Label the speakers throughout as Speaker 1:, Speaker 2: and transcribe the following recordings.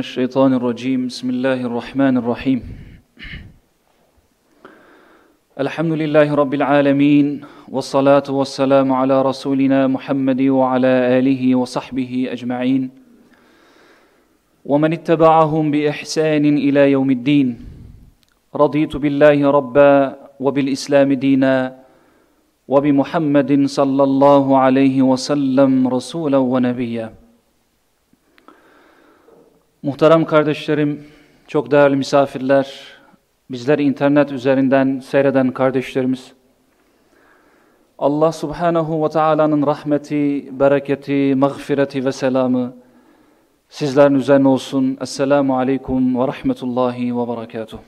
Speaker 1: الشيطان الرجيم. بسم الله الرحمن الرحيم. الحمد لله رب العالمين والصلاة والسلام على رسولنا محمد وعلى آله وصحبه أجمعين. ومن اتبعهم بإحسان إلى يوم الدين. رضيت بالله ربا وبالإسلام دينا وبمحمد صلى الله عليه وسلم رسولا ونبيا. Muhterem kardeşlerim, çok değerli misafirler, bizleri internet üzerinden seyreden kardeşlerimiz, Allah subhanahu ve Taala'nın rahmeti, bereketi, mağfireti ve selamı sizlerin üzerine olsun. Esselamu aleyküm ve rahmetullahi ve berekatuhu.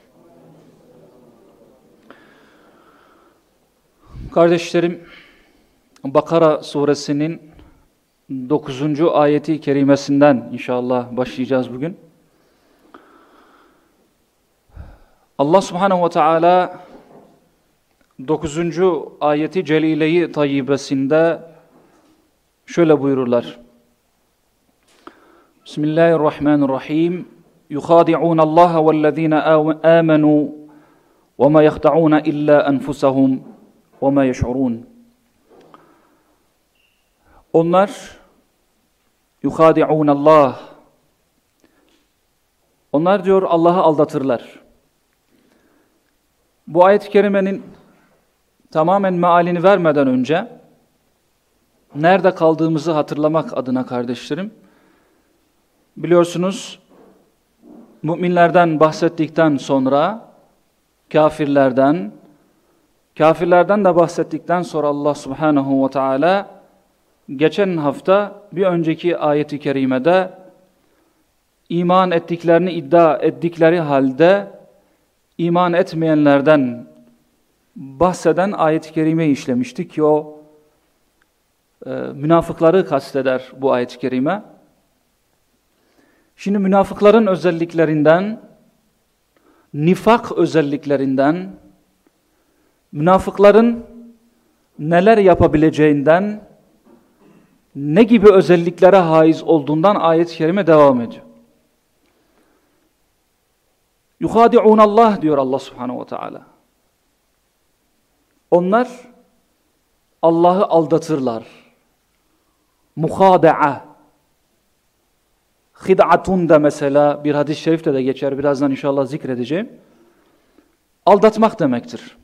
Speaker 1: Kardeşlerim, Bakara suresinin 9. ayeti kerimesinden inşallah başlayacağız bugün. Allah subhanehu ve teala 9. ayeti celile-i tayyibesinde şöyle buyururlar. Bismillahirrahmanirrahim. يخادعون الله والذين آمنوا وما يخدعون إلا أنفسهم وما يشعرون onlar yuhadi'un Allah. Onlar diyor Allah'ı aldatırlar. Bu ayet-i kerimenin tamamen mealini vermeden önce nerede kaldığımızı hatırlamak adına kardeşlerim biliyorsunuz müminlerden bahsettikten sonra kafirlerden kafirlerden de bahsettikten sonra Allah Subhanahu ve Teala geçen hafta bir önceki ayeti kerimede iman ettiklerini iddia ettikleri halde iman etmeyenlerden bahseden ayet-i kerimeyi işlemiştik ki o e, münafıkları kasteder bu ayet-i kerime. Şimdi münafıkların özelliklerinden, nifak özelliklerinden, münafıkların neler yapabileceğinden, ne gibi özelliklere haiz olduğundan ayet-i kerime devam ediyor. Allah diyor Allah Subhanahu ve Teala. Onlar Allah'ı aldatırlar. Muhada'a. Hid'atun da mesela bir hadis-i şerifte de geçer. Birazdan inşallah zikredeceğim. Aldatmak demektir.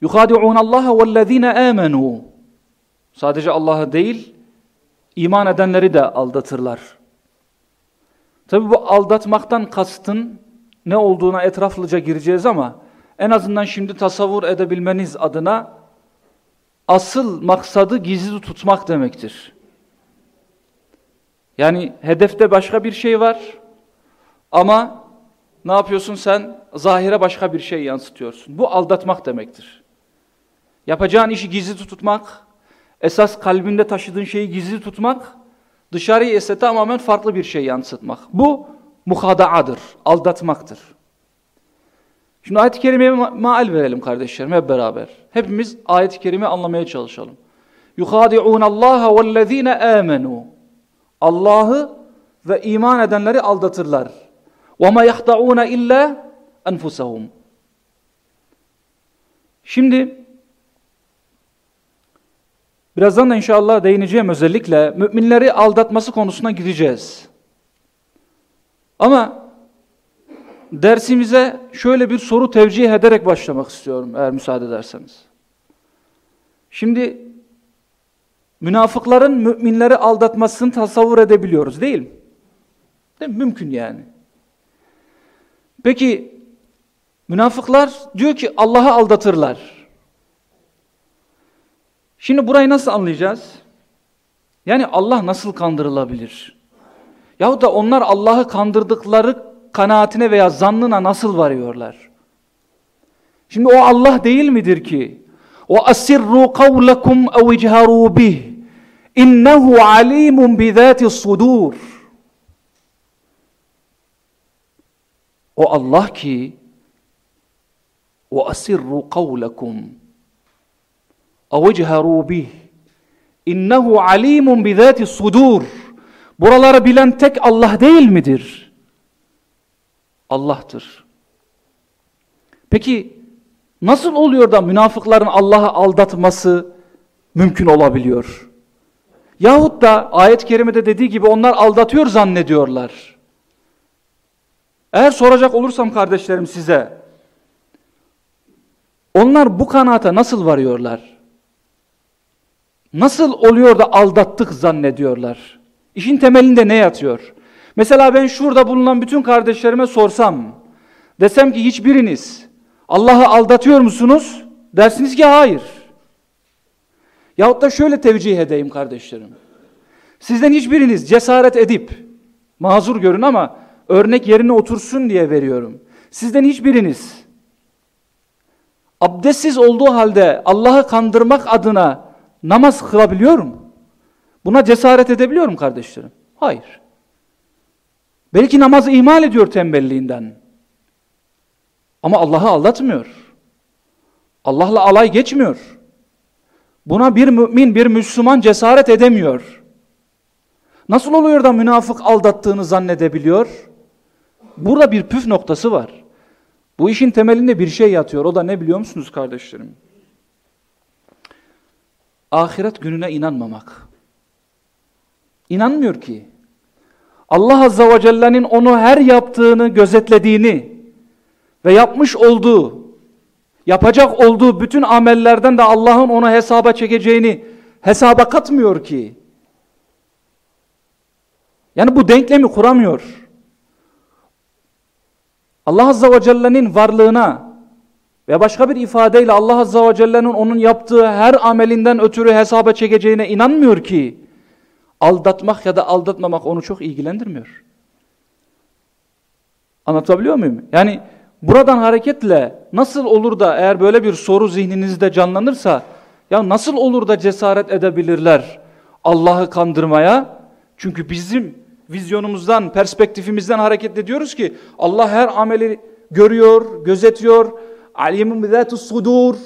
Speaker 1: Yuhadi'un Allah vellezine amenu. Sadece Allah'ı değil, iman edenleri de aldatırlar. Tabi bu aldatmaktan kastın ne olduğuna etraflıca gireceğiz ama en azından şimdi tasavvur edebilmeniz adına asıl maksadı gizli tutmak demektir. Yani hedefte başka bir şey var ama ne yapıyorsun sen? Zahire başka bir şey yansıtıyorsun. Bu aldatmak demektir. Yapacağın işi gizli tutmak, Esas kalbinde taşıdığın şeyi gizli tutmak, dışarıya ise tamamen farklı bir şey yansıtmak. Bu muhadaadır, aldatmaktır. Şimdi ayet-i kerimeye maal verelim kardeşlerim hep beraber. Hepimiz ayet-i kerime anlamaya çalışalım. يُخَادِعُونَ اللّٰهَ وَالَّذ۪ينَ آمَنُوا Allah'ı ve iman edenleri aldatırlar. وَمَا يَخْدَعُونَ اِلَّا أَنْفُسَهُمْ Şimdi Birazdan da inşallah değineceğim özellikle müminleri aldatması konusuna gireceğiz. Ama dersimize şöyle bir soru tevcih ederek başlamak istiyorum eğer müsaade ederseniz. Şimdi münafıkların müminleri aldatmasını tasavvur edebiliyoruz değil mi? Değil mi? Mümkün yani. Peki münafıklar diyor ki Allah'ı aldatırlar. Şimdi burayı nasıl anlayacağız? Yani Allah nasıl kandırılabilir? Yahut da onlar Allah'ı kandırdıkları kanaatine veya zannına nasıl varıyorlar? Şimdi o Allah değil midir ki? O asirru kavlekum ev icharu bih. İnnehu alimun bizati sudur. O Allah ki o asirru kavlekum اَوْجْهَرُوا بِهِ اِنَّهُ عَلِيمٌ بِذَاتِ الصُّدُورِ Buraları bilen tek Allah değil midir? Allah'tır. Peki nasıl oluyor da münafıkların Allah'ı aldatması mümkün olabiliyor? Yahut da ayet-i kerimede dediği gibi onlar aldatıyor zannediyorlar. Eğer soracak olursam kardeşlerim size, onlar bu kanaata nasıl varıyorlar? Nasıl oluyor da aldattık zannediyorlar? İşin temelinde ne yatıyor? Mesela ben şurada bulunan bütün kardeşlerime sorsam, desem ki hiçbiriniz Allah'ı aldatıyor musunuz? Dersiniz ki hayır. Yahut da şöyle tevcih edeyim kardeşlerim. Sizden hiçbiriniz cesaret edip, mazur görün ama örnek yerine otursun diye veriyorum. Sizden hiçbiriniz abdestsiz olduğu halde Allah'ı kandırmak adına namaz kılabiliyor mu? Buna cesaret edebiliyor mu kardeşlerim? Hayır. Belki namazı ihmal ediyor tembelliğinden. Ama Allah'ı aldatmıyor. Allah'la alay geçmiyor. Buna bir mümin, bir Müslüman cesaret edemiyor. Nasıl oluyor da münafık aldattığını zannedebiliyor? Burada bir püf noktası var. Bu işin temelinde bir şey yatıyor. O da ne biliyor musunuz kardeşlerim? Ahiret gününe inanmamak. İnanmıyor ki. Allah Azza ve Celle'nin onu her yaptığını gözetlediğini ve yapmış olduğu, yapacak olduğu bütün amellerden de Allah'ın onu hesaba çekeceğini hesaba katmıyor ki. Yani bu denklemi kuramıyor. Allah Azza ve Celle'nin varlığına ve başka bir ifadeyle Allah Azza ve Celle'nin onun yaptığı her amelinden ötürü hesaba çekeceğine inanmıyor ki aldatmak ya da aldatmamak onu çok ilgilendirmiyor. Anlatabiliyor muyum? Yani buradan hareketle nasıl olur da eğer böyle bir soru zihninizde canlanırsa ya nasıl olur da cesaret edebilirler Allah'ı kandırmaya? Çünkü bizim vizyonumuzdan, perspektifimizden hareket ediyoruz ki Allah her ameli görüyor, gözetiyor. Alimun bizatus sudur.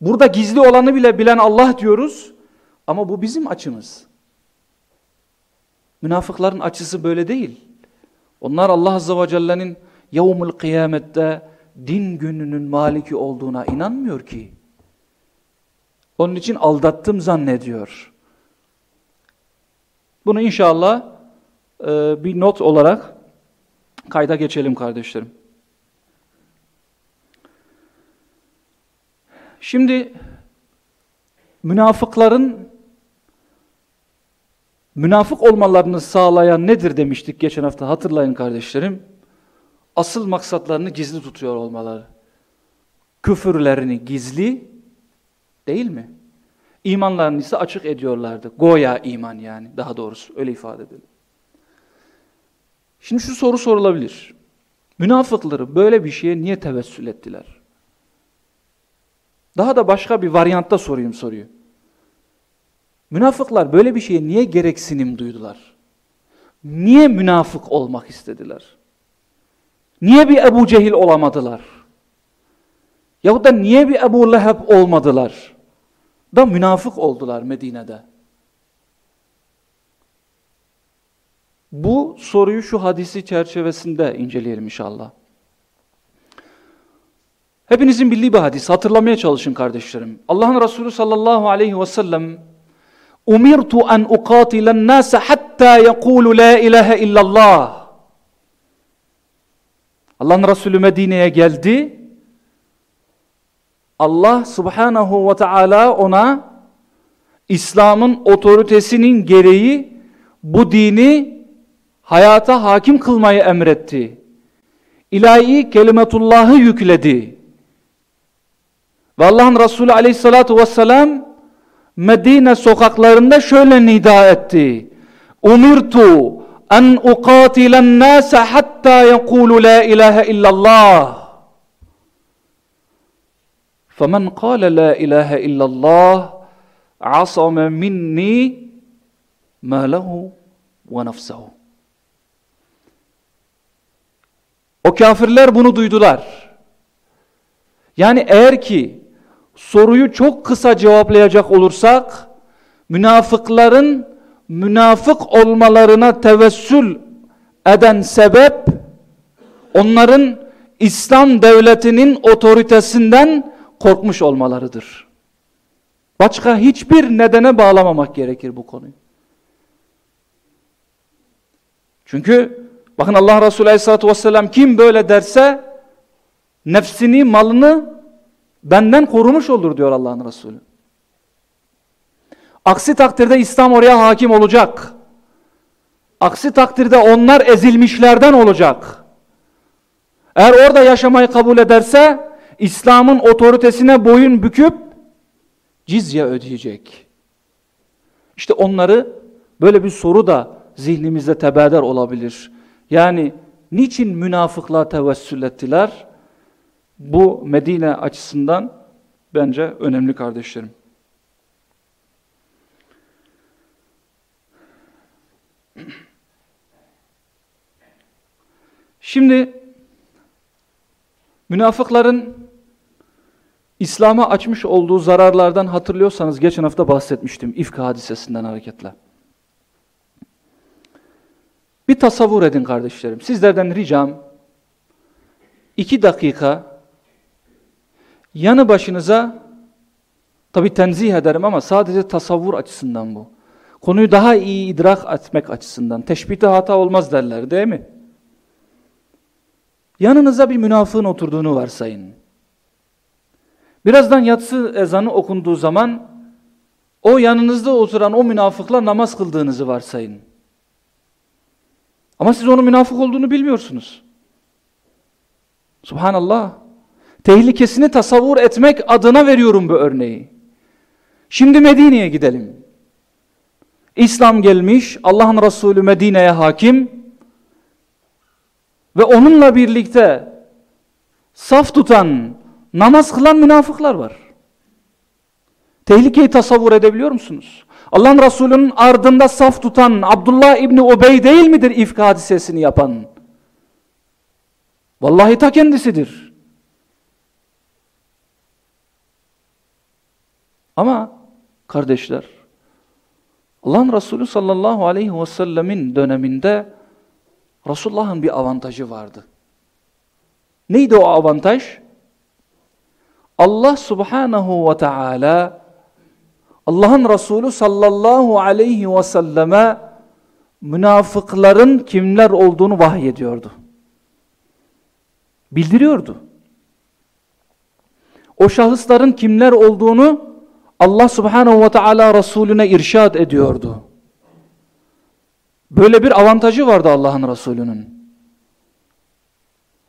Speaker 1: Burada gizli olanı bile bilen Allah diyoruz. Ama bu bizim açımız. Münafıkların açısı böyle değil. Onlar Allah Azze ve Celle'nin yevmul kıyamette din gününün maliki olduğuna inanmıyor ki. Onun için aldattım zannediyor. Bunu inşallah e, bir not olarak kayda geçelim kardeşlerim. Şimdi münafıkların münafık olmalarını sağlayan nedir demiştik geçen hafta hatırlayın kardeşlerim. Asıl maksatlarını gizli tutuyor olmaları. Küfürlerini gizli değil mi? İmanlarını ise açık ediyorlardı. Goya iman yani daha doğrusu öyle ifade edelim. Şimdi şu soru sorulabilir. Münafıkları böyle bir şeye niye tevessül ettiler? Daha da başka bir varyantta sorayım soruyu. Münafıklar böyle bir şeye niye gereksinim duydular? Niye münafık olmak istediler? Niye bir Ebu Cehil olamadılar? Yahut da niye bir Ebu Leheb olmadılar? Da münafık oldular Medine'de. Bu soruyu şu hadisi çerçevesinde inceleyelim inşallah. Hepinizin bildiği bir hadis. Hatırlamaya çalışın kardeşlerim. Allah'ın Resulü sallallahu aleyhi ve sellem Umirtu en uqatilen nase hatta yekulu la ilahe illallah. Allah'ın Resulü Medine'ye geldi. Allah subhanahu ve teala ona İslam'ın otoritesinin gereği bu dini hayata hakim kılmayı emretti. İlahi kelimetullahı yükledi. Ve Allah'ın Resulü aleyhissalatu vesselam Medine sokaklarında şöyle nida etti. Umirtu en uqatilen nase hatta yekulu la ilahe illallah. فمن قال لا إله إلا الله عصم مني ماله ونفسه O kafirler bunu duydular. Yani eğer ki soruyu çok kısa cevaplayacak olursak, münafıkların münafık olmalarına tevessül eden sebep onların İslam devletinin otoritesinden korkmuş olmalarıdır. Başka hiçbir nedene bağlamamak gerekir bu konuyu. Çünkü bakın Allah Resulü Aleyhisselatü Vesselam kim böyle derse nefsini, malını benden korumuş olur diyor Allah'ın Resulü. Aksi takdirde İslam oraya hakim olacak. Aksi takdirde onlar ezilmişlerden olacak. Eğer orada yaşamayı kabul ederse İslam'ın otoritesine boyun büküp cizye ödeyecek. İşte onları böyle bir soru da zihnimizde tebeder olabilir. Yani niçin münafıklığa tevessül ettiler? Bu Medine açısından bence önemli kardeşlerim. Şimdi münafıkların İslam'a açmış olduğu zararlardan hatırlıyorsanız geçen hafta bahsetmiştim ifk hadisesinden hareketle. Bir tasavvur edin kardeşlerim. Sizlerden ricam iki dakika yanı başınıza tabi tenzih ederim ama sadece tasavvur açısından bu. Konuyu daha iyi idrak etmek açısından. Teşbihte hata olmaz derler değil mi? Yanınıza bir münafığın oturduğunu varsayın. Birazdan yatsı ezanı okunduğu zaman o yanınızda oturan o münafıkla namaz kıldığınızı varsayın. Ama siz onun münafık olduğunu bilmiyorsunuz. Subhanallah. Tehlikesini tasavvur etmek adına veriyorum bu örneği. Şimdi Medine'ye gidelim. İslam gelmiş, Allah'ın Resulü Medine'ye hakim ve onunla birlikte saf tutan, namaz kılan münafıklar var. Tehlikeyi tasavvur edebiliyor musunuz? Allah'ın Resulü'nün ardında saf tutan Abdullah İbni Ubey değil midir ifk hadisesini yapan? Vallahi ta kendisidir. Ama kardeşler, Allah'ın Resulü sallallahu aleyhi ve sellemin döneminde Resulullah'ın bir avantajı vardı. Neydi o avantaj? Allah subhanahu ve teala Allah'ın Resulü sallallahu aleyhi ve selleme münafıkların kimler olduğunu vahyediyordu. Bildiriyordu. O şahısların kimler olduğunu Allah subhanahu ve teala Resulüne irşad ediyordu. Böyle bir avantajı vardı Allah'ın Resulü'nün.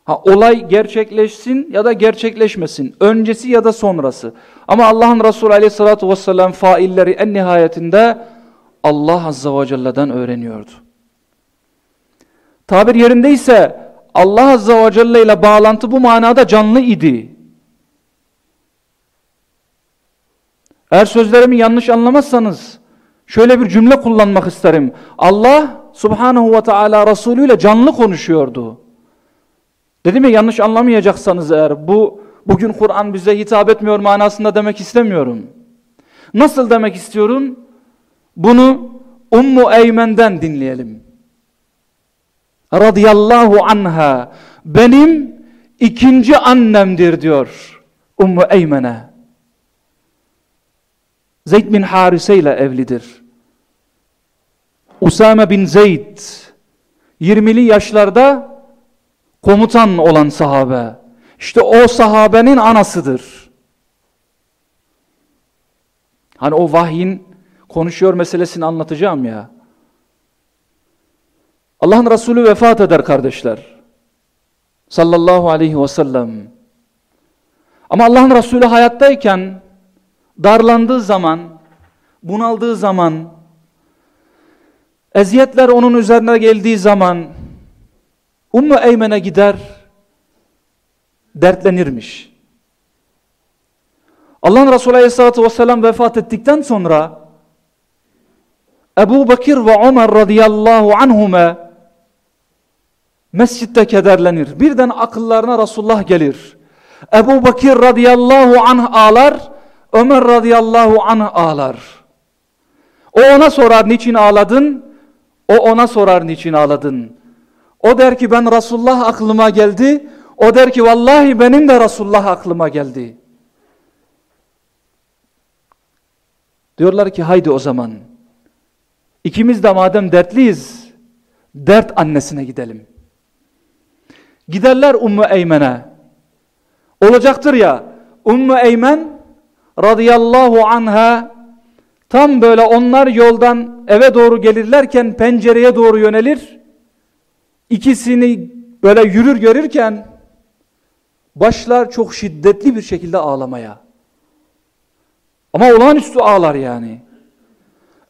Speaker 1: Ha, olay gerçekleşsin ya da gerçekleşmesin. Öncesi ya da sonrası. Ama Allah'ın Resulü aleyhissalatü vesselam failleri en nihayetinde Allah azza ve celle'den öğreniyordu. Tabir yerindeyse Allah azza ve celle ile bağlantı bu manada canlı idi. Eğer sözlerimi yanlış anlamazsanız şöyle bir cümle kullanmak isterim. Allah subhanahu ve teala Resulü ile canlı konuşuyordu. Dedim ya yanlış anlamayacaksanız eğer bu bugün Kur'an bize hitap etmiyor manasında demek istemiyorum. Nasıl demek istiyorum? Bunu Ummu Eymen'den dinleyelim. Radiyallahu anha benim ikinci annemdir diyor Ummu Eymen'e. Zeyd bin Harise ile evlidir. Usame bin Zeyd 20'li yaşlarda komutan olan sahabe. İşte o sahabenin anasıdır. Hani o vahyin konuşuyor meselesini anlatacağım ya. Allah'ın Resulü vefat eder kardeşler. Sallallahu aleyhi ve sellem. Ama Allah'ın Resulü hayattayken darlandığı zaman, bunaldığı zaman, eziyetler onun üzerine geldiği zaman Ummu Eymen'e gider, dertlenirmiş. Allah'ın Resulü Aleyhisselatü Vesselam vefat ettikten sonra Ebu Bakir ve Ömer radıyallahu anhume mescitte kederlenir. Birden akıllarına Resulullah gelir. Ebu Bakir radıyallahu anh ağlar, Ömer radıyallahu anh ağlar. O ona sorar niçin ağladın? O ona sorar niçin ağladın? O der ki ben Resulullah aklıma geldi. O der ki vallahi benim de Resulullah aklıma geldi. Diyorlar ki haydi o zaman. İkimiz de madem dertliyiz, dert annesine gidelim. Giderler Ummu Eymen'e. Olacaktır ya, Ummu Eymen radıyallahu anha tam böyle onlar yoldan eve doğru gelirlerken pencereye doğru yönelir. İkisini böyle yürür görürken başlar çok şiddetli bir şekilde ağlamaya. Ama olağanüstü ağlar yani.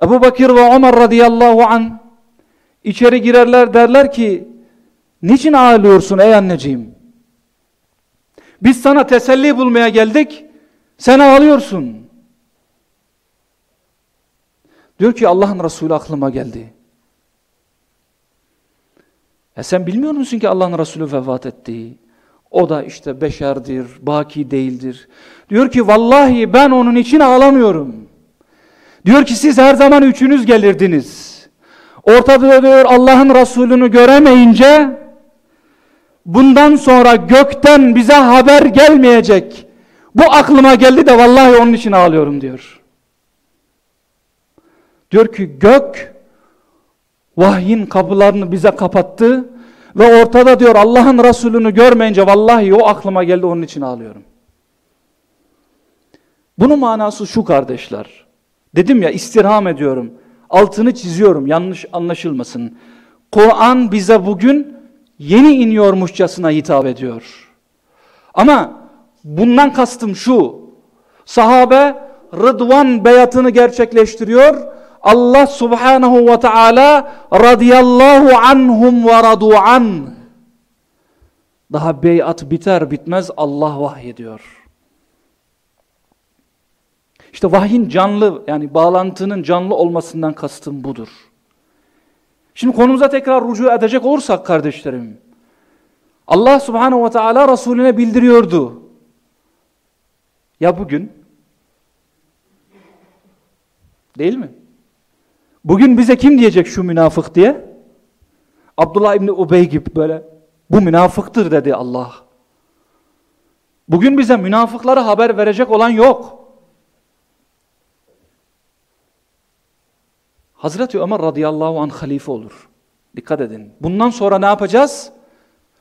Speaker 1: Ebu Bakır ve Ömer radıyallahu an içeri girerler derler ki niçin ağlıyorsun ey anneciğim? Biz sana teselli bulmaya geldik sen ağlıyorsun. Diyor ki Allah'ın Resulü aklıma geldi. E sen bilmiyor musun ki Allah'ın Resulü vefat etti? O da işte beşerdir, baki değildir. Diyor ki vallahi ben onun için ağlamıyorum. Diyor ki siz her zaman üçünüz gelirdiniz. Ortada diyor Allah'ın Resulü'nü göremeyince bundan sonra gökten bize haber gelmeyecek. Bu aklıma geldi de vallahi onun için ağlıyorum diyor. Diyor ki gök vahyin kapılarını bize kapattı ve ortada diyor Allah'ın Resulü'nü görmeyince vallahi o aklıma geldi onun için ağlıyorum. Bunun manası şu kardeşler. Dedim ya istirham ediyorum. Altını çiziyorum yanlış anlaşılmasın. Kur'an bize bugün yeni iniyormuşçasına hitap ediyor. Ama bundan kastım şu. Sahabe Rıdvan beyatını gerçekleştiriyor. Allah subhanahu ve teala radıyallahu anhum ve radu an. Daha beyat biter bitmez Allah vahyediyor. İşte vahyin canlı yani bağlantının canlı olmasından kastım budur. Şimdi konumuza tekrar rucu edecek olursak kardeşlerim. Allah subhanahu ve teala Resulüne bildiriyordu. Ya bugün? Değil mi? Bugün bize kim diyecek şu münafık diye? Abdullah İbni Ubey gibi böyle bu münafıktır dedi Allah. Bugün bize münafıkları haber verecek olan yok. Hazreti Ömer radıyallahu anh halife olur. Dikkat edin. Bundan sonra ne yapacağız?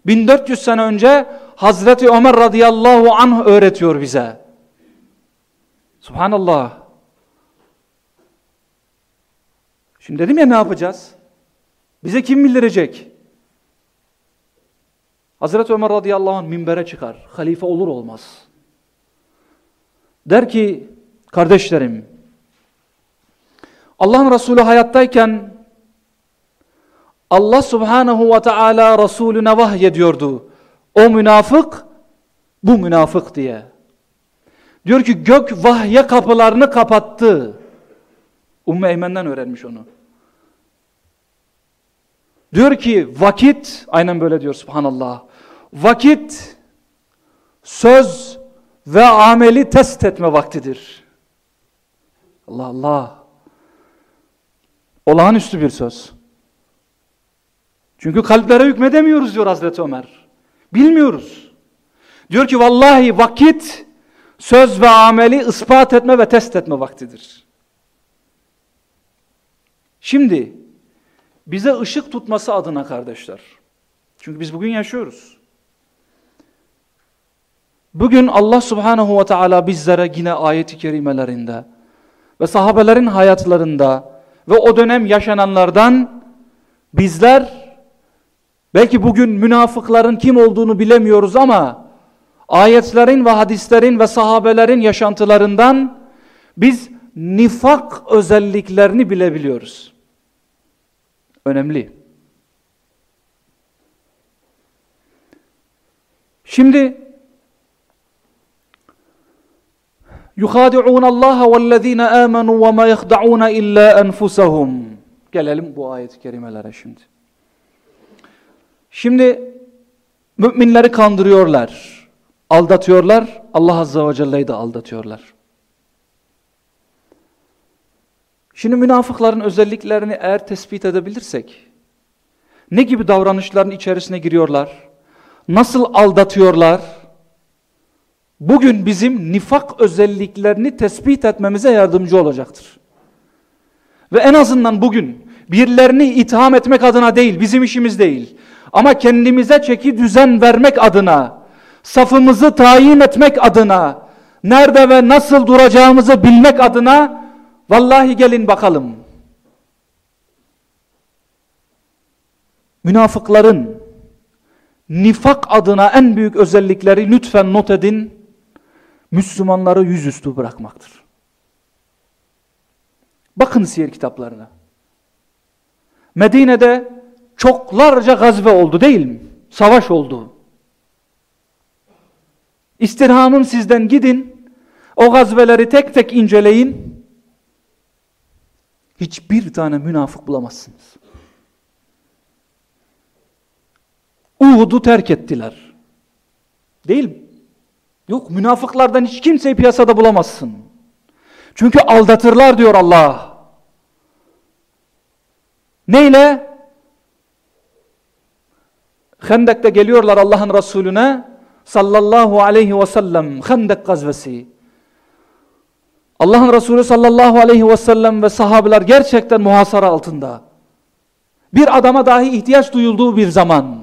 Speaker 1: 1400 sene önce Hazreti Ömer radıyallahu anh öğretiyor bize. Subhanallah. Şimdi dedim ya ne yapacağız? Bize kim bildirecek? Hazreti Ömer radıyallahu anh minbere çıkar. Halife olur olmaz. Der ki kardeşlerim Allah'ın Resulü hayattayken Allah subhanahu ve teala Resulüne vahyediyordu. O münafık bu münafık diye. Diyor ki gök vahye kapılarını kapattı. Ümmü Eymen'den öğrenmiş onu. Diyor ki vakit, aynen böyle diyor subhanallah. Vakit, söz ve ameli test etme vaktidir. Allah Allah. Olağanüstü bir söz. Çünkü kalplere hükmedemiyoruz diyor Hazreti Ömer. Bilmiyoruz. Diyor ki vallahi vakit söz ve ameli ispat etme ve test etme vaktidir. Şimdi bize ışık tutması adına kardeşler. Çünkü biz bugün yaşıyoruz. Bugün Allah subhanahu ve teala bizlere yine ayeti kerimelerinde ve sahabelerin hayatlarında ve o dönem yaşananlardan bizler belki bugün münafıkların kim olduğunu bilemiyoruz ama ayetlerin ve hadislerin ve sahabelerin yaşantılarından biz nifak özelliklerini bilebiliyoruz. Önemli. Şimdi يُخَادِعُونَ اللّٰهَ وَالَّذ۪ينَ آمَنُوا وَمَا يَخْدَعُونَ اِلَّا أَنْفُسَهُمْ Gelelim bu ayet-i kerimelere şimdi. Şimdi müminleri kandırıyorlar, aldatıyorlar, Allah Azze ve Celle'yi de aldatıyorlar. Şimdi münafıkların özelliklerini eğer tespit edebilirsek, ne gibi davranışların içerisine giriyorlar, nasıl aldatıyorlar, bugün bizim nifak özelliklerini tespit etmemize yardımcı olacaktır. Ve en azından bugün birilerini itham etmek adına değil, bizim işimiz değil. Ama kendimize çeki düzen vermek adına, safımızı tayin etmek adına, nerede ve nasıl duracağımızı bilmek adına, vallahi gelin bakalım. Münafıkların nifak adına en büyük özellikleri lütfen not edin, Müslümanları yüzüstü bırakmaktır. Bakın siyer kitaplarına. Medine'de çoklarca gazve oldu değil mi? Savaş oldu. İstirhamım sizden gidin. O gazveleri tek tek inceleyin. Hiçbir tane münafık bulamazsınız. Uhud'u terk ettiler. Değil mi? Yok münafıklardan hiç kimseyi piyasada bulamazsın. Çünkü aldatırlar diyor Allah. Neyle? Hendek'te geliyorlar Allah'ın Resulüne sallallahu aleyhi ve sellem Hendek gazvesi. Allah'ın Resulü sallallahu aleyhi ve sellem ve sahabeler gerçekten muhasara altında. Bir adama dahi ihtiyaç duyulduğu bir zaman.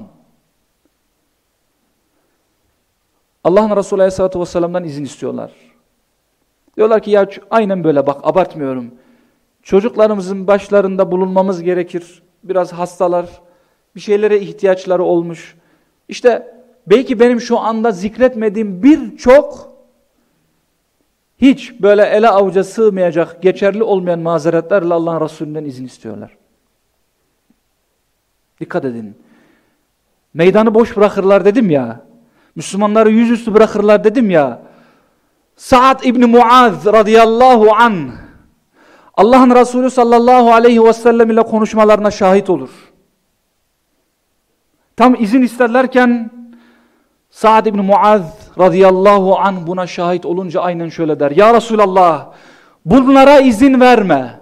Speaker 1: Allah'ın Resulü aleyhissalatü vesselam'dan izin istiyorlar. Diyorlar ki ya aynen böyle bak abartmıyorum. Çocuklarımızın başlarında bulunmamız gerekir. Biraz hastalar, bir şeylere ihtiyaçları olmuş. İşte belki benim şu anda zikretmediğim birçok hiç böyle ele avuca sığmayacak, geçerli olmayan mazeretlerle Allah'ın Resulü'nden izin istiyorlar. Dikkat edin. Meydanı boş bırakırlar dedim ya. Müslümanları yüzüstü bırakırlar dedim ya. Sa'd İbni Muaz radıyallahu an Allah'ın Resulü sallallahu aleyhi ve sellem ile konuşmalarına şahit olur. Tam izin isterlerken Sa'd ibn Muaz radıyallahu an buna şahit olunca aynen şöyle der. Ya Resulallah bunlara izin verme.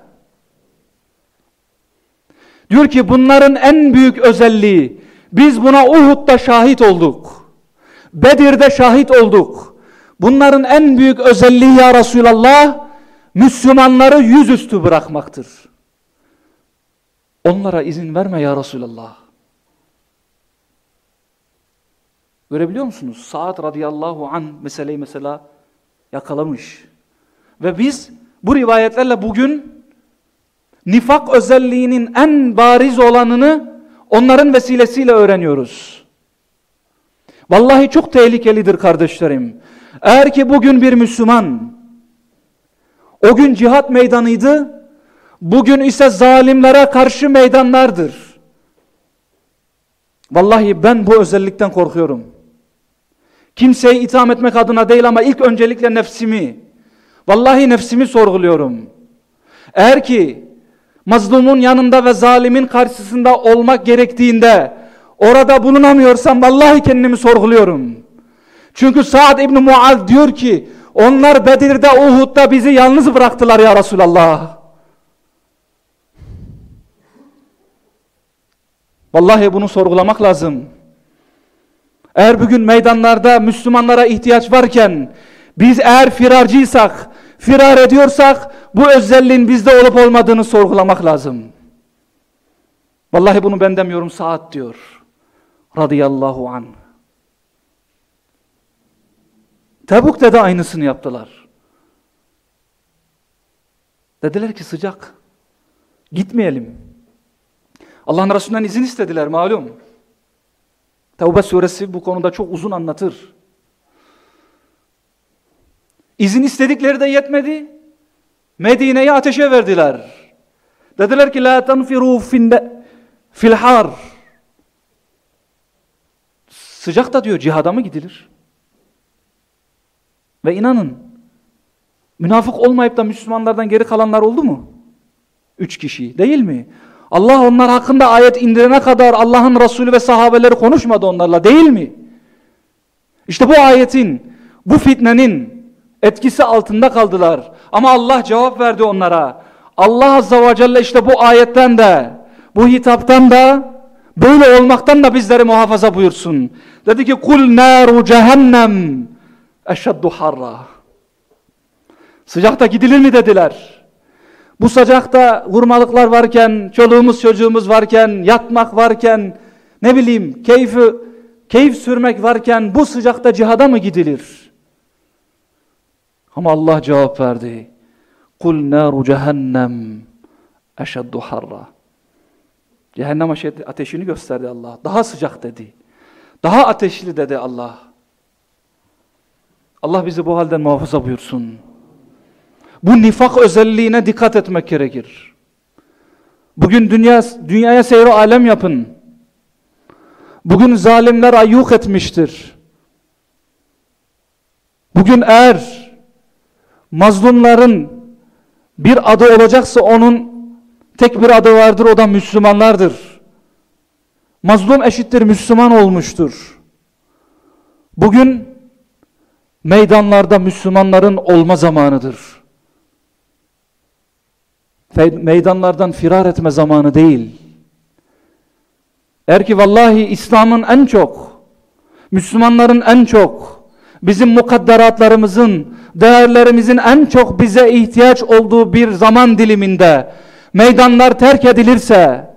Speaker 1: Diyor ki bunların en büyük özelliği biz buna Uhud'da şahit olduk. Bedir'de şahit olduk. Bunların en büyük özelliği ya Resulallah Müslümanları yüzüstü bırakmaktır. Onlara izin verme ya Resulallah. Görebiliyor musunuz? Saad radıyallahu an meseleyi mesela yakalamış. Ve biz bu rivayetlerle bugün nifak özelliğinin en bariz olanını onların vesilesiyle öğreniyoruz. Vallahi çok tehlikelidir kardeşlerim. Eğer ki bugün bir Müslüman o gün cihat meydanıydı, bugün ise zalimlere karşı meydanlardır. Vallahi ben bu özellikten korkuyorum. Kimseyi itham etmek adına değil ama ilk öncelikle nefsimi. Vallahi nefsimi sorguluyorum. Eğer ki mazlumun yanında ve zalimin karşısında olmak gerektiğinde orada bulunamıyorsam vallahi kendimi sorguluyorum. Çünkü Sa'd İbni Muaz diyor ki onlar Bedir'de Uhud'da bizi yalnız bıraktılar ya Resulallah. Vallahi bunu sorgulamak lazım. Eğer bugün meydanlarda Müslümanlara ihtiyaç varken biz eğer firarcıysak, firar ediyorsak bu özelliğin bizde olup olmadığını sorgulamak lazım. Vallahi bunu ben demiyorum saat diyor. Radıyallahu an. Tebuk'te de aynısını yaptılar. Dediler ki sıcak. Gitmeyelim. Allah'ın Resulü'nden izin istediler malum. Tevbe suresi bu konuda çok uzun anlatır. İzin istedikleri de yetmedi. Medine'yi ateşe verdiler. Dediler ki la tanfiru fil har. Sıcak da diyor cihada mı gidilir? Ve inanın münafık olmayıp da Müslümanlardan geri kalanlar oldu mu? Üç kişi değil mi? Allah onlar hakkında ayet indirene kadar Allah'ın Resulü ve sahabeleri konuşmadı onlarla değil mi? İşte bu ayetin, bu fitnenin etkisi altında kaldılar. Ama Allah cevap verdi onlara. Allah Azze ve Celle işte bu ayetten de, bu hitaptan da, böyle olmaktan da bizleri muhafaza buyursun. Dedi ki, kul naru cehennem eşeddu harra. Sıcakta gidilir mi dediler. Bu sıcakta vurmalıklar varken, çoluğumuz çocuğumuz varken, yatmak varken, ne bileyim keyfi, keyif sürmek varken bu sıcakta cihada mı gidilir? Ama Allah cevap verdi. Kul naru cehennem eşeddu harra. Cehennem ateşini gösterdi Allah. Daha sıcak dedi. Daha ateşli dedi Allah. Allah bizi bu halden muhafaza buyursun. Bu nifak özelliğine dikkat etmek gerekir. Bugün dünya, dünyaya seyri alem yapın. Bugün zalimler ayyuk etmiştir. Bugün eğer mazlumların bir adı olacaksa onun tek bir adı vardır o da Müslümanlardır. Mazlum eşittir Müslüman olmuştur. Bugün meydanlarda Müslümanların olma zamanıdır. Meydanlardan firar etme zamanı değil. Eğer ki vallahi İslam'ın en çok, Müslümanların en çok, bizim mukadderatlarımızın, değerlerimizin en çok bize ihtiyaç olduğu bir zaman diliminde meydanlar terk edilirse,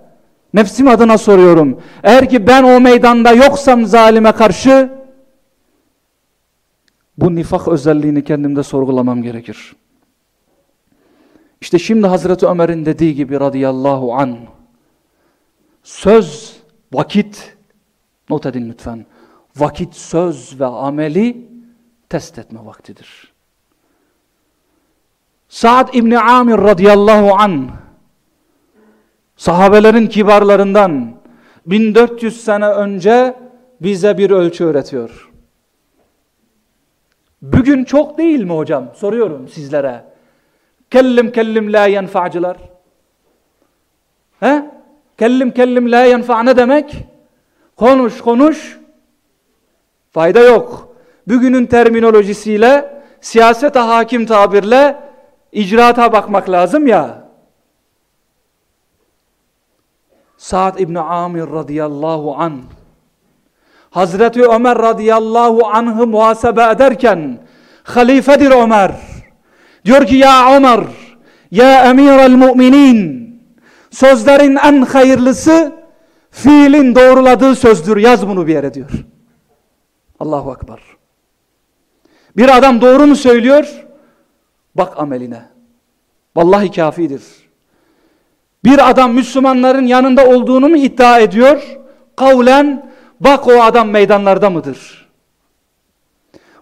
Speaker 1: nefsim adına soruyorum, eğer ki ben o meydanda yoksam zalime karşı, bu nifak özelliğini kendimde sorgulamam gerekir. İşte şimdi Hazreti Ömer'in dediği gibi radıyallahu an söz, vakit, not edin lütfen, vakit söz ve ameli test etme vaktidir. Sa'd İbni Amir radıyallahu an sahabelerin kibarlarından 1400 sene önce bize bir ölçü öğretiyor. Bugün çok değil mi hocam? Soruyorum sizlere. Kellim kellim la yenfa'cılar. He? Kellim kellim la yenfa ne demek? Konuş konuş. Fayda yok. Bugünün terminolojisiyle, siyasete hakim tabirle icraata bakmak lazım ya. Sa'd İbni Amir radıyallahu anh Hazreti Ömer radıyallahu anh'ı muhasebe ederken halifedir Ömer. Diyor ki ya Ömer, ya emir müminin sözlerin en hayırlısı fiilin doğruladığı sözdür. Yaz bunu bir yere diyor. Allahu Akbar. Bir adam doğru mu söylüyor? Bak ameline. Vallahi kafidir. Bir adam Müslümanların yanında olduğunu mu iddia ediyor? Kavlen Bak o adam meydanlarda mıdır?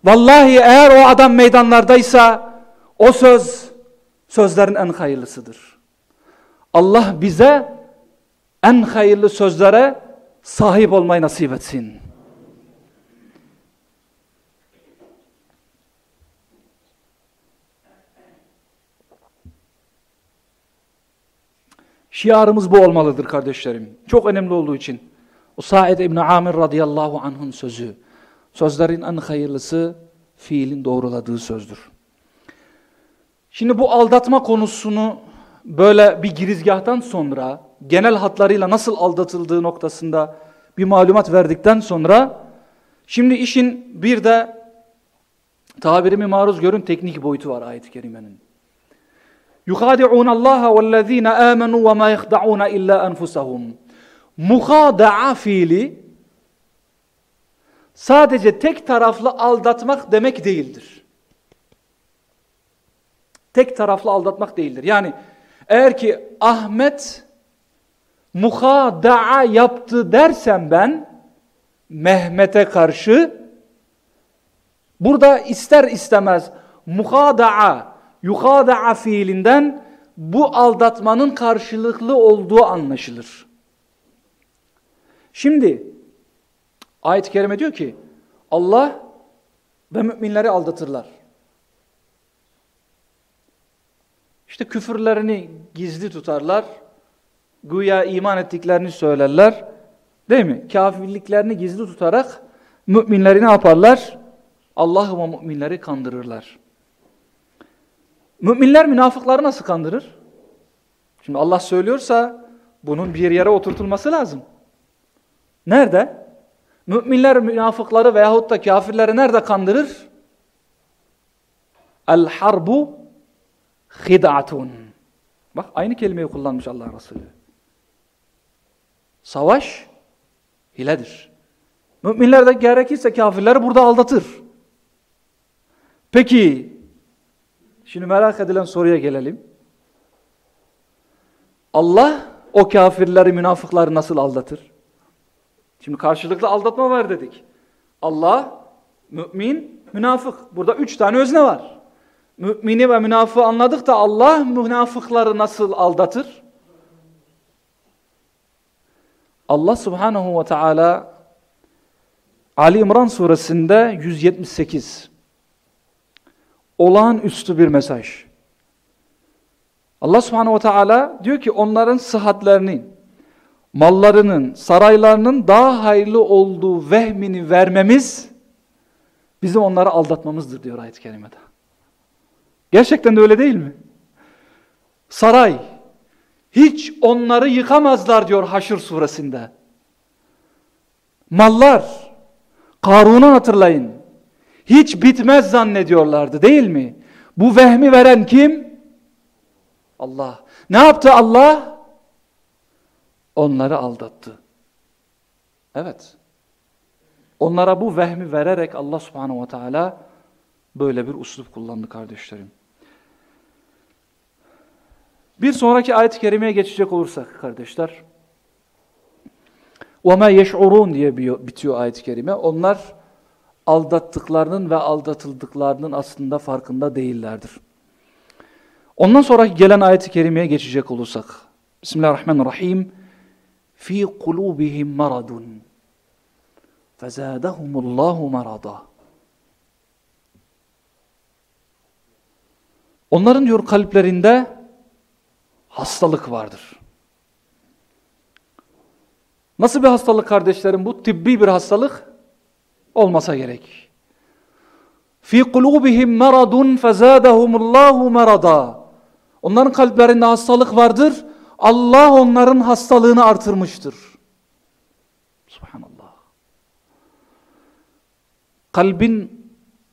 Speaker 1: Vallahi eğer o adam meydanlardaysa o söz sözlerin en hayırlısıdır. Allah bize en hayırlı sözlere sahip olmayı nasip etsin. Şiarımız bu olmalıdır kardeşlerim. Çok önemli olduğu için. O Said İbni Amir radıyallahu anh'ın sözü. Sözlerin en hayırlısı fiilin doğruladığı sözdür. Şimdi bu aldatma konusunu böyle bir girizgahtan sonra genel hatlarıyla nasıl aldatıldığı noktasında bir malumat verdikten sonra şimdi işin bir de tabirimi maruz görün teknik boyutu var ayet-i kerimenin. يُخَادِعُونَ اللّٰهَ وَالَّذ۪ينَ آمَنُوا وَمَا يَخْدَعُونَ إِلَّا أَنفُسَهُمْ muhada'a fiili sadece tek taraflı aldatmak demek değildir. Tek taraflı aldatmak değildir. Yani eğer ki Ahmet muhada'a yaptı dersem ben Mehmet'e karşı burada ister istemez muhada'a yuhada'a fiilinden bu aldatmanın karşılıklı olduğu anlaşılır. Şimdi ayet-i kerime diyor ki Allah ve müminleri aldatırlar. İşte küfürlerini gizli tutarlar. Güya iman ettiklerini söylerler. Değil mi? Kafirliklerini gizli tutarak müminleri ne yaparlar? Allah müminleri kandırırlar. Müminler münafıkları nasıl kandırır? Şimdi Allah söylüyorsa bunun bir yere oturtulması lazım. Nerede? Müminler münafıkları veyahut da kafirleri nerede kandırır? El harbu hid'atun. Bak aynı kelimeyi kullanmış Allah Resulü. Savaş hiledir. Müminler de gerekirse kafirleri burada aldatır. Peki, şimdi merak edilen soruya gelelim. Allah o kafirleri, münafıkları nasıl aldatır? Şimdi karşılıklı aldatma var dedik. Allah, mümin, münafık. Burada üç tane özne var. Mümini ve münafığı anladık da Allah münafıkları nasıl aldatır? Allah subhanahu ve teala Ali İmran suresinde 178 olağanüstü bir mesaj. Allah subhanahu ve teala diyor ki onların sıhhatlerinin, mallarının, saraylarının daha hayırlı olduğu vehmini vermemiz bizim onları aldatmamızdır diyor ayet-i kerimede. Gerçekten de öyle değil mi? Saray, hiç onları yıkamazlar diyor Haşr suresinde. Mallar, Karun'u hatırlayın. Hiç bitmez zannediyorlardı değil mi? Bu vehmi veren kim? Allah. Ne yaptı Allah? Onları aldattı. Evet. Onlara bu vehmi vererek Allah subhanahu ve teala böyle bir uslup kullandı kardeşlerim. Bir sonraki ayet-i kerimeye geçecek olursak kardeşler. وَمَا يَشْعُرُونَ diye bitiyor ayet-i kerime. Onlar aldattıklarının ve aldatıldıklarının aslında farkında değillerdir. Ondan sonra gelen ayet-i kerimeye geçecek olursak. Bismillahirrahmanirrahim. Fi kulubihim maradun. Fezadahumullahu marada. Onların diyor kalplerinde hastalık vardır. Nasıl bir hastalık kardeşlerim bu? Tıbbi bir hastalık olmasa gerek. Fi kulubihim maradun fezadahumullahu marada. Onların kalplerinde hastalık vardır. Allah onların hastalığını artırmıştır. Subhanallah. Kalbin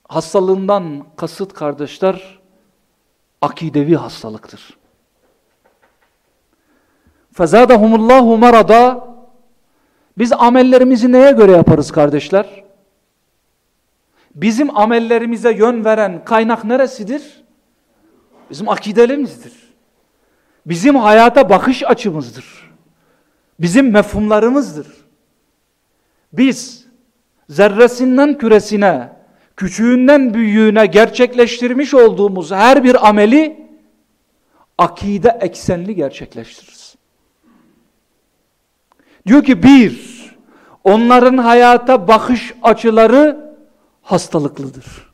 Speaker 1: hastalığından kasıt kardeşler akidevi hastalıktır. Fezadahumullahu marada biz amellerimizi neye göre yaparız kardeşler? Bizim amellerimize yön veren kaynak neresidir? Bizim akidelerimizdir. Bizim hayata bakış açımızdır. Bizim mefhumlarımızdır. Biz zerresinden küresine, küçüğünden büyüğüne gerçekleştirmiş olduğumuz her bir ameli akide eksenli gerçekleştiririz. Diyor ki bir, onların hayata bakış açıları hastalıklıdır.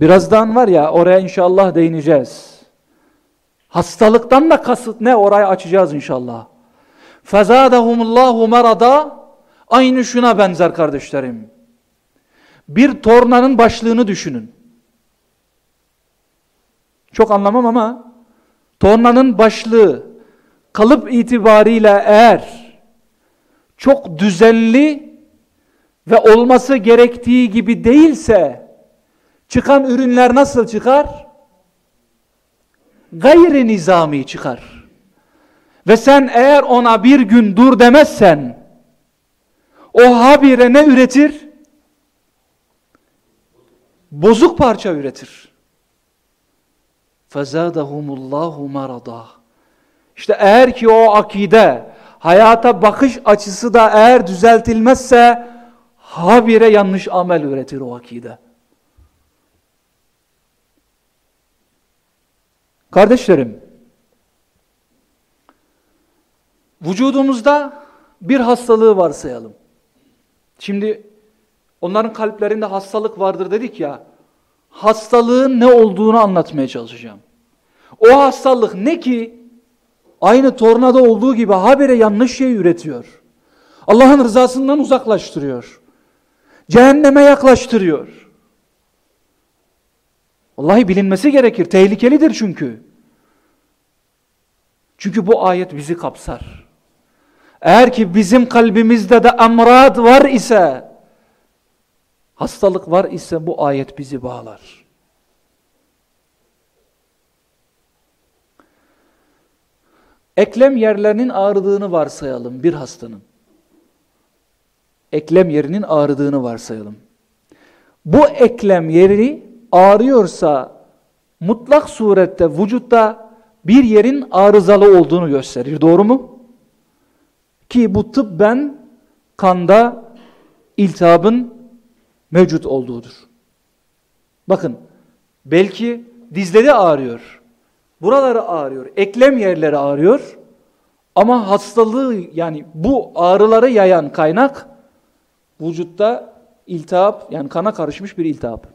Speaker 1: Birazdan var ya oraya inşallah değineceğiz. Hastalıktan da kasıt ne orayı açacağız inşallah. Fezadahumullahu marada aynı şuna benzer kardeşlerim. Bir tornanın başlığını düşünün. Çok anlamam ama tornanın başlığı kalıp itibariyle eğer çok düzenli ve olması gerektiği gibi değilse çıkan ürünler nasıl çıkar? Gayri nizami çıkar. Ve sen eğer ona bir gün dur demezsen o habire ne üretir? Bozuk parça üretir. فَزَادَهُمُ اللّٰهُ مَرَضًا işte eğer ki o akide, hayata bakış açısı da eğer düzeltilmezse habire yanlış amel üretir o akide. Kardeşlerim, vücudumuzda bir hastalığı varsayalım. Şimdi onların kalplerinde hastalık vardır dedik ya, hastalığın ne olduğunu anlatmaya çalışacağım. O hastalık ne ki? Aynı tornada olduğu gibi habire yanlış şey üretiyor. Allah'ın rızasından uzaklaştırıyor. Cehenneme yaklaştırıyor. Vallahi bilinmesi gerekir. Tehlikelidir çünkü. Çünkü bu ayet bizi kapsar. Eğer ki bizim kalbimizde de emrad var ise, hastalık var ise bu ayet bizi bağlar. Eklem yerlerinin ağrıdığını varsayalım bir hastanın. Eklem yerinin ağrıdığını varsayalım. Bu eklem yeri ağrıyorsa mutlak surette vücutta bir yerin arızalı olduğunu gösterir. Doğru mu? Ki bu tıbben kanda iltihabın mevcut olduğudur. Bakın belki dizleri ağrıyor. Buraları ağrıyor. Eklem yerleri ağrıyor. Ama hastalığı yani bu ağrıları yayan kaynak vücutta iltihap yani kana karışmış bir iltihap.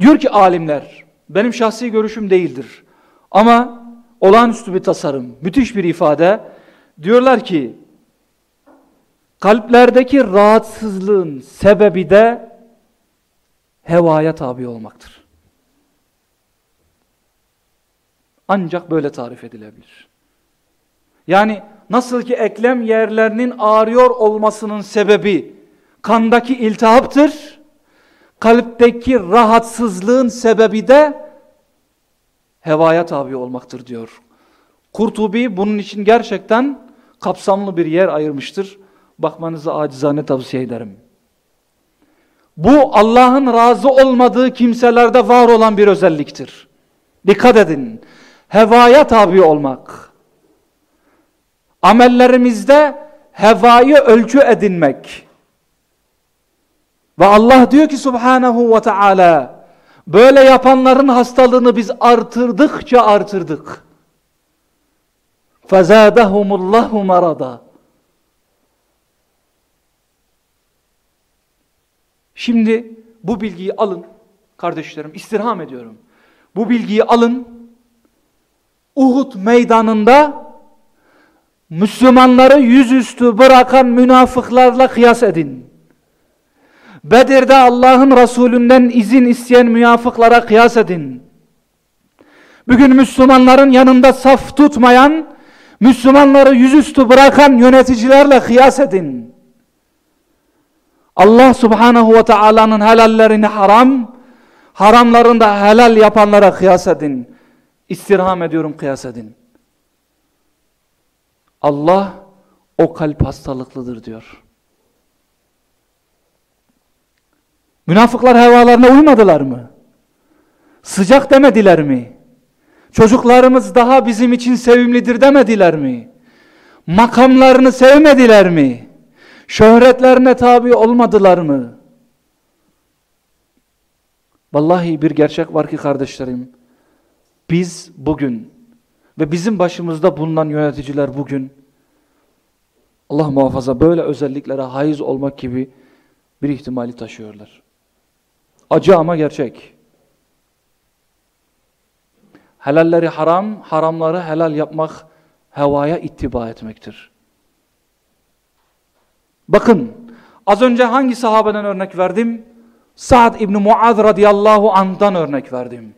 Speaker 1: Diyor ki alimler benim şahsi görüşüm değildir. Ama olağanüstü bir tasarım, müthiş bir ifade. Diyorlar ki kalplerdeki rahatsızlığın sebebi de hevaya tabi olmaktır. Ancak böyle tarif edilebilir. Yani nasıl ki eklem yerlerinin ağrıyor olmasının sebebi kandaki iltihaptır, kalpteki rahatsızlığın sebebi de hevaya tabi olmaktır diyor. Kurtubi bunun için gerçekten kapsamlı bir yer ayırmıştır. Bakmanızı acizane tavsiye ederim. Bu Allah'ın razı olmadığı kimselerde var olan bir özelliktir. Dikkat edin Hevaya tabi olmak. Amellerimizde hevayı ölçü edinmek. Ve Allah diyor ki Subhanahu ve Teala böyle yapanların hastalığını biz artırdıkça artırdık. فَزَادَهُمُ اللّٰهُ مَرَضًا Şimdi bu bilgiyi alın kardeşlerim istirham ediyorum. Bu bilgiyi alın Uhud meydanında Müslümanları yüzüstü bırakan münafıklarla kıyas edin. Bedir'de Allah'ın Resulünden izin isteyen münafıklara kıyas edin. Bugün Müslümanların yanında saf tutmayan, Müslümanları yüzüstü bırakan yöneticilerle kıyas edin. Allah subhanahu ve Taala'nın helallerini haram, haramlarını da helal yapanlara kıyas edin. İstirham ediyorum kıyas edin. Allah o kalp hastalıklıdır diyor. Münafıklar hevalarına uymadılar mı? Sıcak demediler mi? Çocuklarımız daha bizim için sevimlidir demediler mi? Makamlarını sevmediler mi? Şöhretlerine tabi olmadılar mı? Vallahi bir gerçek var ki kardeşlerim, biz bugün ve bizim başımızda bulunan yöneticiler bugün, Allah muhafaza böyle özelliklere haiz olmak gibi bir ihtimali taşıyorlar. Acı ama gerçek. Helalleri haram, haramları helal yapmak hevaya ittiba etmektir. Bakın az önce hangi sahabeden örnek verdim? Sa'd İbni Muaz radıyallahu anh'dan örnek verdim.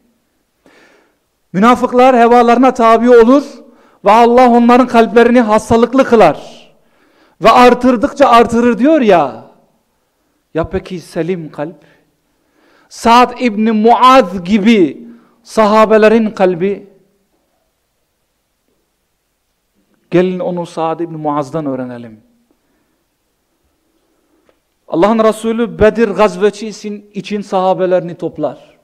Speaker 1: Münafıklar hevalarına tabi olur ve Allah onların kalplerini hastalıklı kılar. Ve artırdıkça artırır diyor ya. Ya peki selim kalp? Sa'd İbni Muaz gibi sahabelerin kalbi gelin onu Sa'd İbni Muaz'dan öğrenelim. Allah'ın Resulü Bedir gazveci için sahabelerini toplar.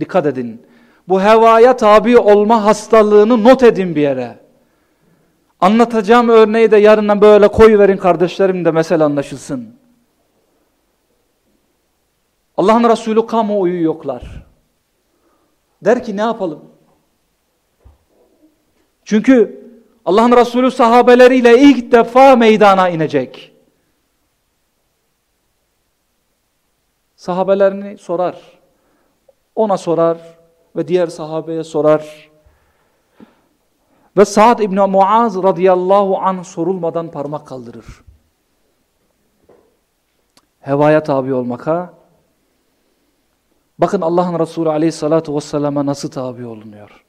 Speaker 1: Dikkat edin. Bu hevaya tabi olma hastalığını not edin bir yere. Anlatacağım örneği de yarından böyle koyuverin kardeşlerim de mesela anlaşılsın. Allah'ın Resulü kamuoyu yoklar. Der ki ne yapalım? Çünkü Allah'ın Resulü sahabeleriyle ilk defa meydana inecek. Sahabelerini sorar. Ona sorar ve diğer sahabeye sorar. Ve Sa'd İbni Muaz radıyallahu anh sorulmadan parmak kaldırır. Hevaya tabi olmaka. Bakın Allah'ın Resulü aleyhissalatu vesselama nasıl tabi olunuyor.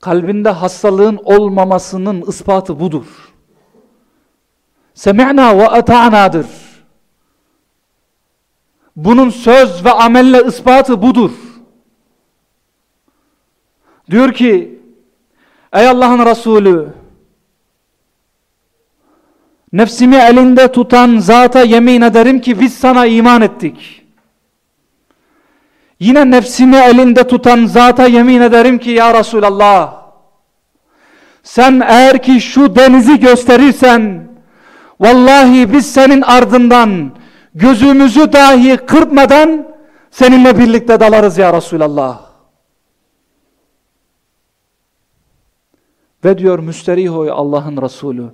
Speaker 1: kalbinde hastalığın olmamasının ispatı budur. Semi'na ve ata'nadır. Bunun söz ve amelle ispatı budur. Diyor ki ey Allah'ın Resulü nefsimi elinde tutan zata yemin ederim ki biz sana iman ettik. Yine nefsimi elinde tutan zata yemin ederim ki ya Resulallah sen eğer ki şu denizi gösterirsen vallahi biz senin ardından gözümüzü dahi kırpmadan seninle birlikte dalarız ya Resulallah. Ve diyor müsterih Allah'ın Resulü.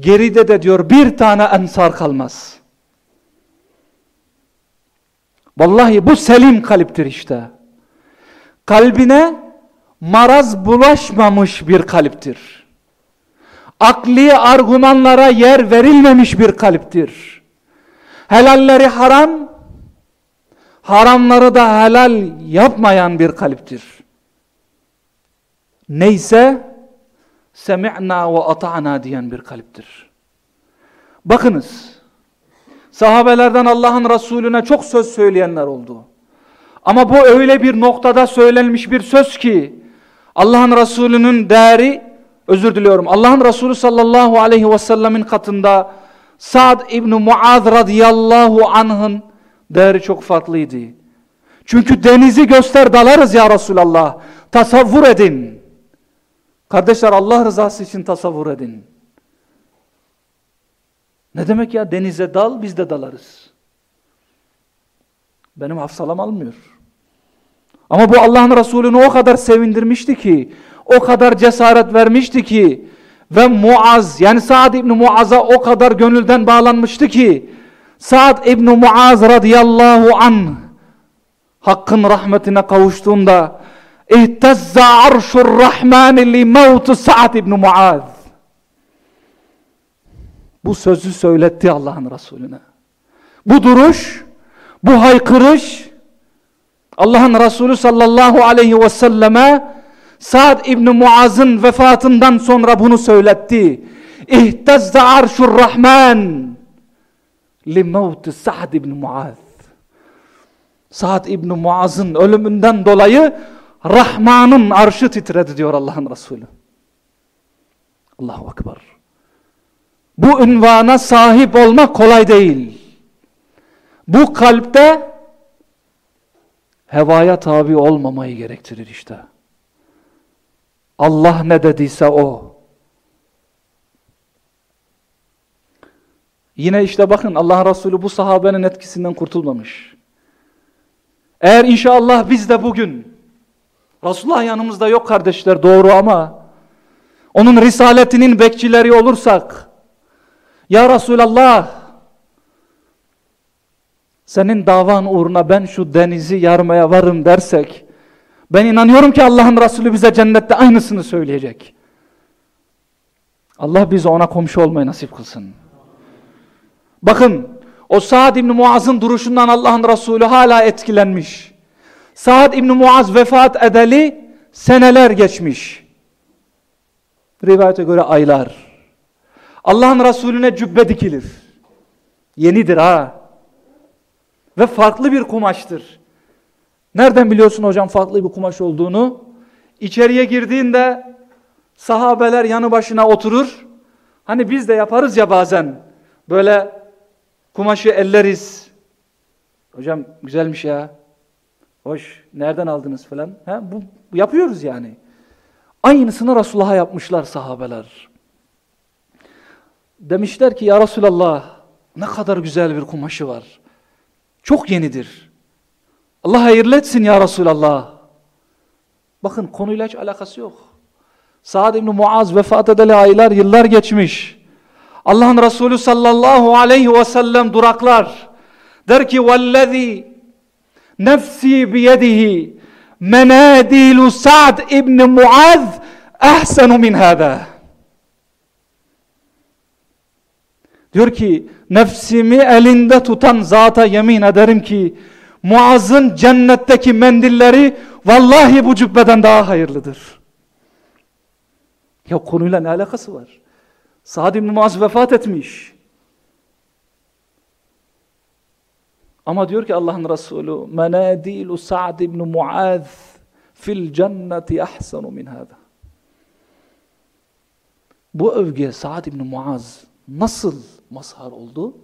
Speaker 1: Geride de diyor bir tane ensar kalmaz. Vallahi bu selim kalptir işte. Kalbine maraz bulaşmamış bir kalptir. Akli argümanlara yer verilmemiş bir kalptir. Helalleri haram, haramları da helal yapmayan bir kalptir. Neyse, semi'na ve ata'na diyen bir kalptir. Bakınız, sahabelerden Allah'ın Resulüne çok söz söyleyenler oldu. Ama bu öyle bir noktada söylenmiş bir söz ki, Allah'ın Resulü'nün değeri, özür diliyorum, Allah'ın Resulü sallallahu aleyhi ve sellemin katında Sa'd İbni Muaz radıyallahu anh'ın değeri çok farklıydı. Çünkü denizi göster dalarız ya Resulallah. Tasavvur edin. Kardeşler Allah rızası için tasavvur edin. Ne demek ya denize dal biz de dalarız. Benim hafsalam almıyor. Ama bu Allah'ın Resulü'nü o kadar sevindirmişti ki, o kadar cesaret vermişti ki ve Muaz yani Sa'd İbni Muaz'a o kadar gönülden bağlanmıştı ki Sa'd İbni Muaz radıyallahu an Hakk'ın rahmetine kavuştuğunda Arşur rahmani li mevtu Sa'd İbni Muaz bu sözü söyletti Allah'ın Resulüne. Bu duruş, bu haykırış Allah'ın Resulü sallallahu aleyhi ve selleme Sa'd İbni Muaz'ın vefatından sonra bunu söyletti. İhtezze arşur rahman li mevti Sa'd İbni Muaz. Sa'd İbni Muaz'ın ölümünden dolayı Rahman'ın arşı titredi diyor Allah'ın Resulü. Allahu Ekber. Bu ünvana sahip olmak kolay değil. Bu kalpte hevaya tabi olmamayı gerektirir işte. Allah ne dediyse o. Yine işte bakın Allah Resulü bu sahabenin etkisinden kurtulmamış. Eğer inşallah biz de bugün Resulullah yanımızda yok kardeşler doğru ama onun risaletinin bekçileri olursak Ya Resulallah senin davan uğruna ben şu denizi yarmaya varım dersek ben inanıyorum ki Allah'ın Resulü bize cennette aynısını söyleyecek. Allah bize ona komşu olmayı nasip kılsın. Bakın o Sa'd İbni Muaz'ın duruşundan Allah'ın Resulü hala etkilenmiş. Sa'd İbni Muaz vefat edeli seneler geçmiş. Rivayete göre aylar. Allah'ın Resulüne cübbe dikilir. Yenidir ha. Ve farklı bir kumaştır. Nereden biliyorsun hocam farklı bir kumaş olduğunu? İçeriye girdiğinde sahabeler yanı başına oturur. Hani biz de yaparız ya bazen. Böyle kumaşı elleriz. Hocam güzelmiş ya. Hoş, nereden aldınız falan. Ha, bu, yapıyoruz yani. Aynısını Resulullah'a yapmışlar sahabeler. Demişler ki ya Resulallah ne kadar güzel bir kumaşı var. Çok yenidir. Allah hayırlı etsin ya Resulallah. Bakın konuyla hiç alakası yok. Saad İbni Muaz vefat edeli aylar yıllar geçmiş. Allah'ın Resulü sallallahu aleyhi ve sellem duraklar. Der ki vellezî nefsi biyedihi menadilu Sa'd ibn Muaz ehsenu min hâdâ. Diyor ki nefsimi elinde tutan zata yemin ederim ki Muaz'ın cennetteki mendilleri vallahi bu cübbeden daha hayırlıdır. Ya konuyla ne alakası var? Sa'd ibn Muaz vefat etmiş. Ama diyor ki Allah'ın Resulü menadilu Sa'd ibn Muaz fil cenneti ahsanu min hada. Bu övgüye Sa'd ibn Muaz nasıl mazhar oldu?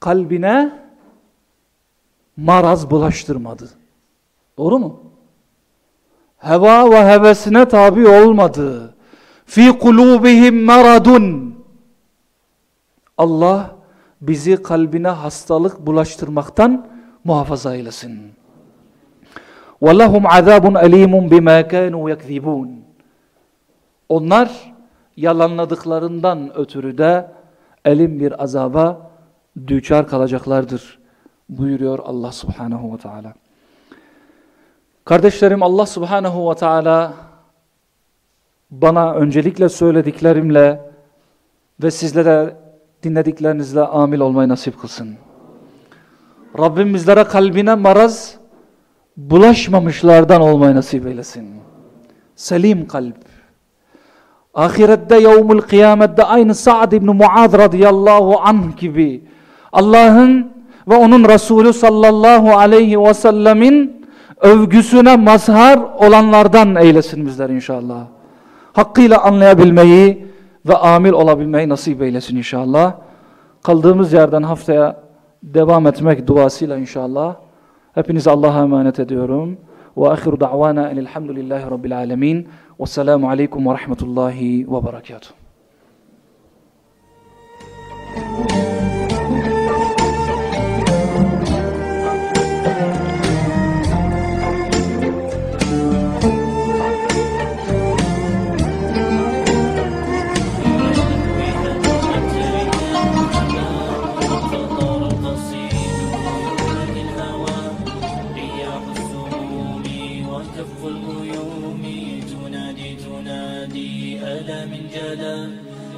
Speaker 1: Kalbine maraz bulaştırmadı. Doğru mu? Heva ve hevesine tabi olmadı. Fi kulubihim maradun. Allah bizi kalbine hastalık bulaştırmaktan muhafaza eylesin. وَلَهُمْ عَذَابٌ أَلِيمٌ بِمَا كَانُوا يَكْذِبُونَ Onlar yalanladıklarından ötürü de elim bir azaba düçar kalacaklardır buyuruyor Allah subhanahu ve teala. Kardeşlerim Allah subhanahu ve teala bana öncelikle söylediklerimle ve sizlere dinlediklerinizle amil olmayı nasip kılsın. Rabbim bizlere kalbine maraz bulaşmamışlardan olmayı nasip eylesin. Selim kalp. Ahirette yevmül kıyamette aynı Sa'd ibn Muaz radıyallahu anh gibi Allah'ın ve onun Resulü sallallahu aleyhi ve sellemin övgüsüne mazhar olanlardan eylesin bizler inşallah. Hakkıyla anlayabilmeyi ve amil olabilmeyi nasip eylesin inşallah. Kaldığımız yerden haftaya devam etmek duasıyla inşallah. Hepinizi Allah'a emanet ediyorum. Ve ahiru da'vana enilhamdülillahi rabbil alemin. Vesselamu aleyküm ve rahmetullahi ve berekatuhu.